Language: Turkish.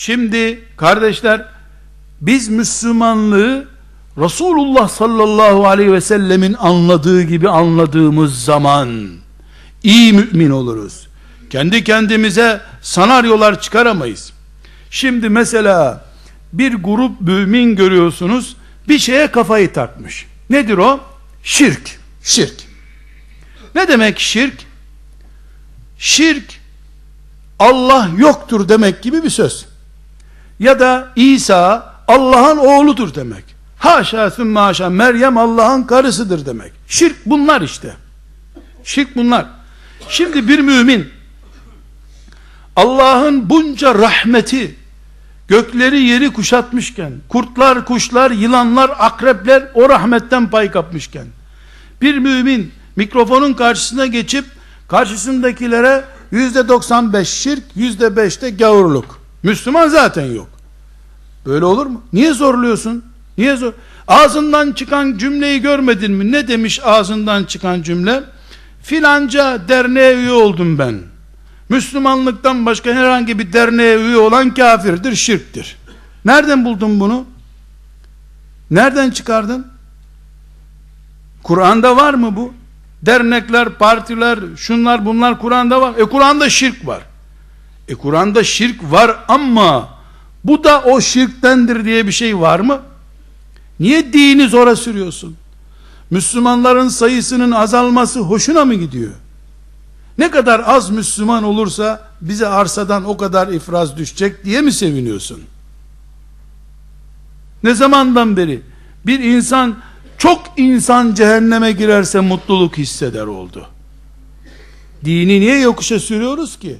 Şimdi kardeşler biz Müslümanlığı Resulullah sallallahu aleyhi ve sellemin anladığı gibi anladığımız zaman iyi mümin oluruz. Kendi kendimize sanaryolar çıkaramayız. Şimdi mesela bir grup mümin görüyorsunuz bir şeye kafayı takmış. Nedir o? Şirk. Şirk. Ne demek şirk? Şirk Allah yoktur demek gibi bir söz. Ya da İsa Allah'ın oğludur demek. Haşa sümme haşa Meryem Allah'ın karısıdır demek. Şirk bunlar işte. Şirk bunlar. Şimdi bir mümin Allah'ın bunca rahmeti gökleri yeri kuşatmışken, kurtlar, kuşlar, yılanlar, akrepler o rahmetten pay kapmışken, bir mümin mikrofonun karşısına geçip karşısındakilere yüzde 95 şirk, yüzde 5 de gavurluk. Müslüman zaten yok. Böyle olur mu? Niye zorluyorsun? Niye zor? Ağzından çıkan cümleyi görmedin mi? Ne demiş ağzından çıkan cümle? Filanca derneğe üye oldum ben. Müslümanlıktan başka herhangi bir derneğe üye olan kafirdir, şirktir. Nereden buldun bunu? Nereden çıkardın? Kur'an'da var mı bu? Dernekler, partiler, şunlar bunlar Kur'an'da var. E Kur'an'da şirk var. E Kur'an'da şirk var ama bu da o şirktendir diye bir şey var mı? Niye dini zora sürüyorsun? Müslümanların sayısının azalması hoşuna mı gidiyor? Ne kadar az Müslüman olursa bize arsadan o kadar ifraz düşecek diye mi seviniyorsun? Ne zamandan beri bir insan çok insan cehenneme girerse mutluluk hisseder oldu. Dini niye yokuşa sürüyoruz ki?